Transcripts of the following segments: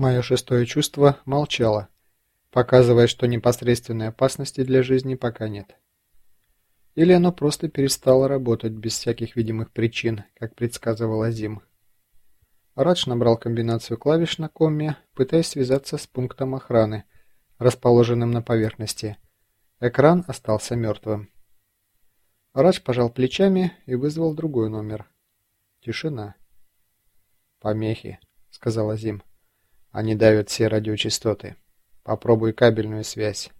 Мое шестое чувство молчало, показывая, что непосредственной опасности для жизни пока нет. Или оно просто перестало работать без всяких видимых причин, как предсказывал Азим. Радж набрал комбинацию клавиш на комме, пытаясь связаться с пунктом охраны, расположенным на поверхности. Экран остался мертвым. Радж пожал плечами и вызвал другой номер. Тишина. «Помехи», — сказал Азим. «Они давят все радиочастоты. Попробуй кабельную связь».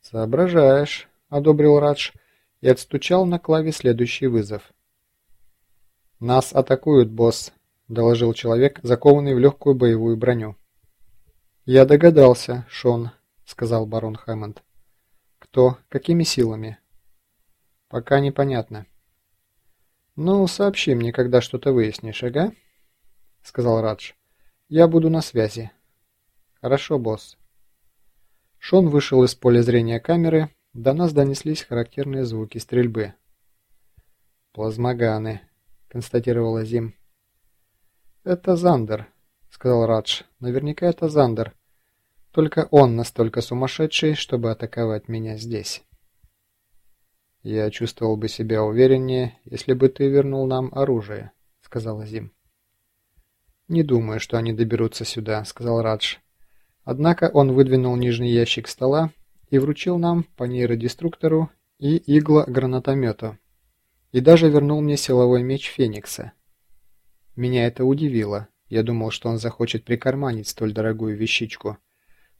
«Соображаешь», — одобрил Радж и отстучал на клаве следующий вызов. «Нас атакуют, босс», — доложил человек, закованный в легкую боевую броню. «Я догадался, Шон», — сказал барон Хэммонд. «Кто? Какими силами?» «Пока непонятно». «Ну, сообщи мне, когда что-то выяснишь, ага?» — сказал Радж. «Я буду на связи». «Хорошо, босс». Шон вышел из поля зрения камеры, до нас донеслись характерные звуки стрельбы. «Плазмоганы», — констатировала Зим. «Это Зандер», — сказал Радж. «Наверняка это Зандер. Только он настолько сумасшедший, чтобы атаковать меня здесь». «Я чувствовал бы себя увереннее, если бы ты вернул нам оружие», — сказала Зим. «Не думаю, что они доберутся сюда», — сказал Радж. Однако он выдвинул нижний ящик стола и вручил нам по нейродеструктору и игло-гранатомету. И даже вернул мне силовой меч Феникса. Меня это удивило. Я думал, что он захочет прикарманить столь дорогую вещичку.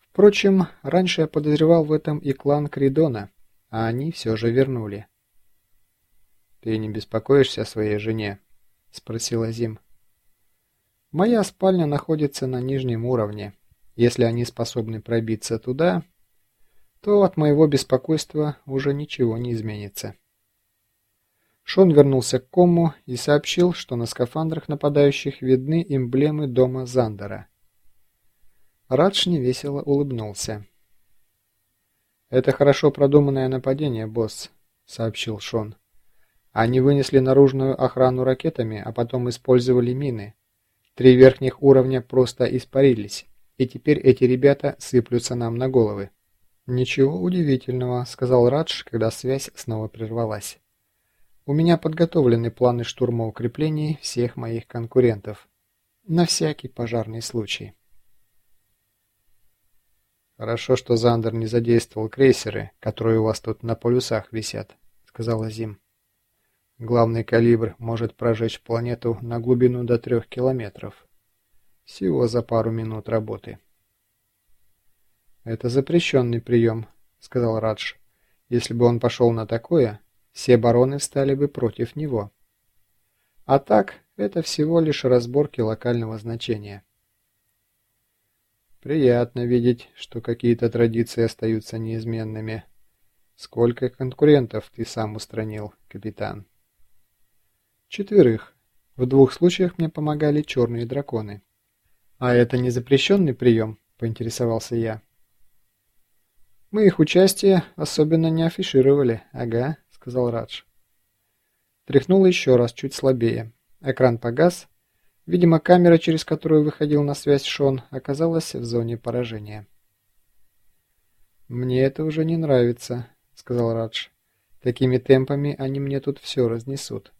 Впрочем, раньше я подозревал в этом и клан Кридона, а они все же вернули. «Ты не беспокоишься о своей жене?» — спросила Зим. «Моя спальня находится на нижнем уровне. Если они способны пробиться туда, то от моего беспокойства уже ничего не изменится». Шон вернулся к Кому и сообщил, что на скафандрах нападающих видны эмблемы дома Зандера. Радж невесело улыбнулся. «Это хорошо продуманное нападение, босс», — сообщил Шон. «Они вынесли наружную охрану ракетами, а потом использовали мины. Три верхних уровня просто испарились, и теперь эти ребята сыплются нам на головы». «Ничего удивительного», — сказал Радж, когда связь снова прервалась. У меня подготовлены планы штурма укреплений всех моих конкурентов. На всякий пожарный случай. «Хорошо, что Зандер не задействовал крейсеры, которые у вас тут на полюсах висят», — сказала Зим. «Главный калибр может прожечь планету на глубину до трех километров. Всего за пару минут работы». «Это запрещенный прием», — сказал Радж. «Если бы он пошел на такое, все бароны встали бы против него. А так, это всего лишь разборки локального значения. Приятно видеть, что какие-то традиции остаются неизменными. Сколько конкурентов ты сам устранил, капитан? Четверых. В двух случаях мне помогали черные драконы. А это не запрещенный прием, поинтересовался я. Мы их участие особенно не афишировали, ага сказал Радж. Тряхнул еще раз, чуть слабее. Экран погас. Видимо, камера, через которую выходил на связь Шон, оказалась в зоне поражения. «Мне это уже не нравится», — сказал Радж. «Такими темпами они мне тут все разнесут».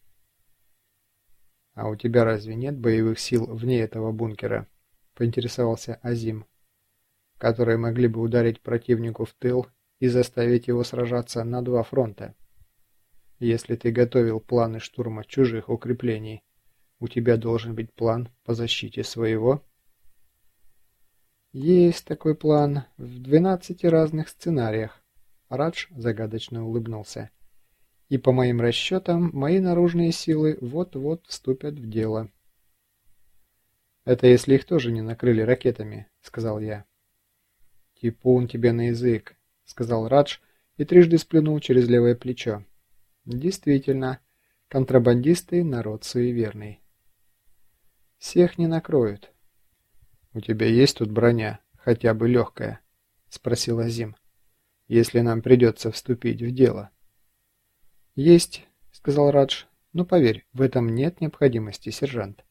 «А у тебя разве нет боевых сил вне этого бункера?» — поинтересовался Азим. «Которые могли бы ударить противнику в тыл и заставить его сражаться на два фронта». Если ты готовил планы штурма чужих укреплений, у тебя должен быть план по защите своего? Есть такой план в двенадцати разных сценариях. Радж загадочно улыбнулся. И по моим расчетам, мои наружные силы вот-вот вступят в дело. Это если их тоже не накрыли ракетами, сказал я. Типун тебе на язык, сказал Радж и трижды сплюнул через левое плечо. Действительно, контрабандисты – народ суеверный. Всех не накроют. «У тебя есть тут броня, хотя бы легкая?» – спросил Азим. «Если нам придется вступить в дело». «Есть», – сказал Радж. «Но поверь, в этом нет необходимости, сержант.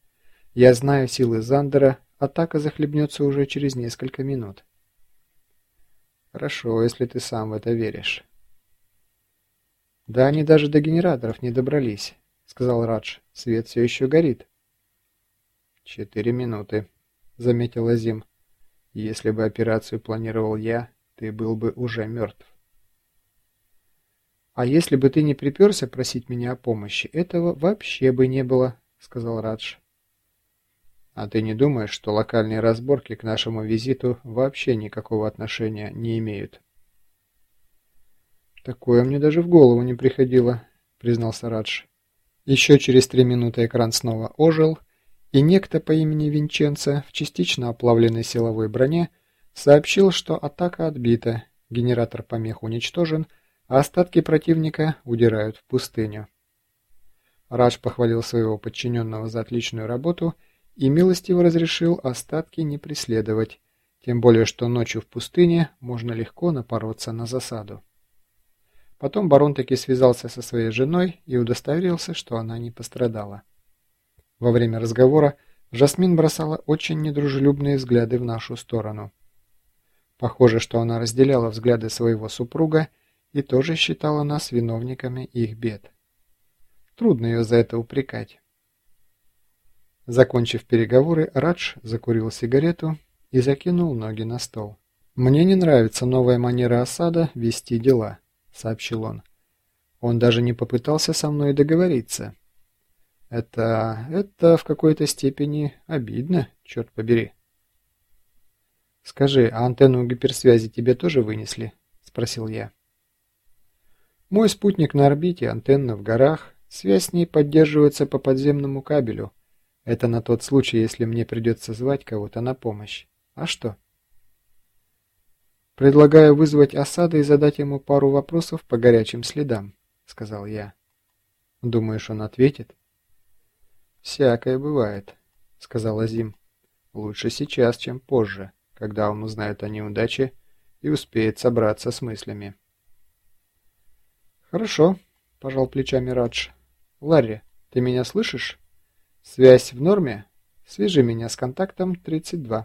Я знаю силы Зандера, атака захлебнется уже через несколько минут. Хорошо, если ты сам в это веришь. Да они даже до генераторов не добрались, сказал Радж. Свет все еще горит. Четыре минуты, заметил Азим. Если бы операцию планировал я, ты был бы уже мертв. «А если бы ты не приперся просить меня о помощи, этого вообще бы не было», — сказал Радж. «А ты не думаешь, что локальные разборки к нашему визиту вообще никакого отношения не имеют?» «Такое мне даже в голову не приходило», — признался Радж. Еще через три минуты экран снова ожил, и некто по имени Винченцо в частично оплавленной силовой броне сообщил, что атака отбита, генератор помех уничтожен, а остатки противника удирают в пустыню. Радж похвалил своего подчиненного за отличную работу и милостиво разрешил остатки не преследовать, тем более что ночью в пустыне можно легко напороться на засаду. Потом барон таки связался со своей женой и удостоверился, что она не пострадала. Во время разговора Жасмин бросала очень недружелюбные взгляды в нашу сторону. Похоже, что она разделяла взгляды своего супруга и тоже считала нас виновниками их бед. Трудно ее за это упрекать. Закончив переговоры, Радж закурил сигарету и закинул ноги на стол. «Мне не нравится новая манера осада вести дела», — сообщил он. Он даже не попытался со мной договориться. Это... это в какой-то степени обидно, черт побери. «Скажи, а антенну гиперсвязи тебе тоже вынесли?» — спросил я. Мой спутник на орбите, антенна в горах. Связь с ней поддерживается по подземному кабелю. Это на тот случай, если мне придется звать кого-то на помощь. А что? Предлагаю вызвать осада и задать ему пару вопросов по горячим следам, сказал я. Думаешь, он ответит? Всякое бывает, сказал Азим. Лучше сейчас, чем позже, когда он узнает о неудаче и успеет собраться с мыслями. «Хорошо», – пожал плечами Радж. «Ларри, ты меня слышишь? Связь в норме? Свяжи меня с контактом 32».